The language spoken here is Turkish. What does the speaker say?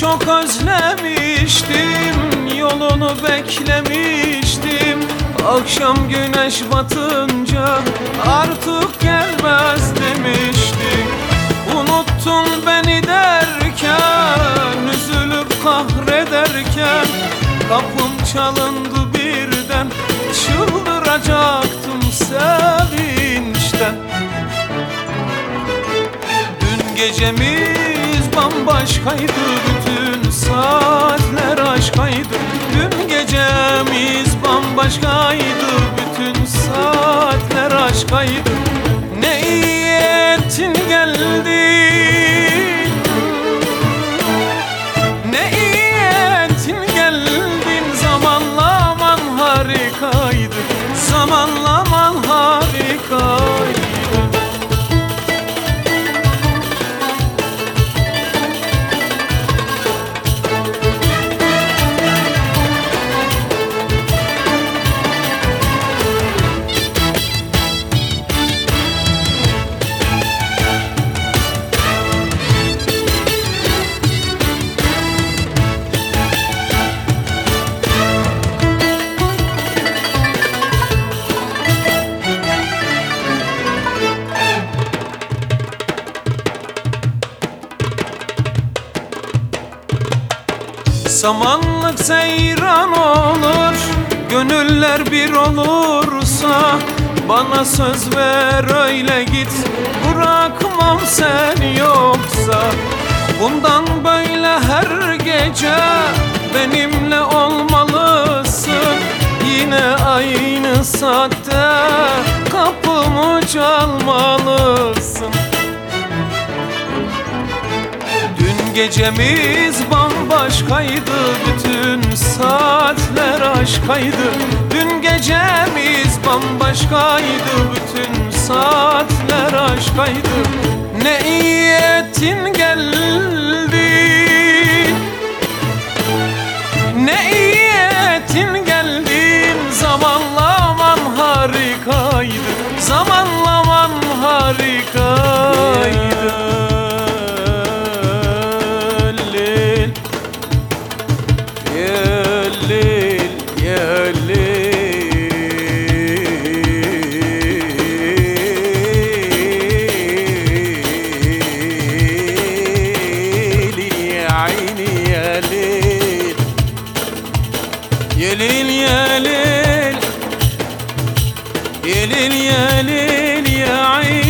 çok özlemiştim Yolunu beklemiştim. Akşam güneş batınca Artık gelmez demiştim. Unuttun beni derken Üzülüp kahrederken Kapım çalındı birden Çıldıracaktım sevinçten. Dün gecemiz bambaşkaydı Bütün saatler aşkaydı. Dün gecemiz bambaşkaydı Bütün saatler aşkaydı Samanlık seyran olur Gönüller bir olursa Bana söz ver öyle git. Bırakmam sen yoksa Bundan böyle her gece Benimle olmalısın. Yine aynı saatte Kapımı çalmalısın gecemiz bambaşkaydı Bütün saatler aşkaydı. Dün gecemiz bambaşkaydı Bütün saatler aşkaydı. Ne iyi ettin يا ليل يا ليل يا ليل يا ليل يا عين.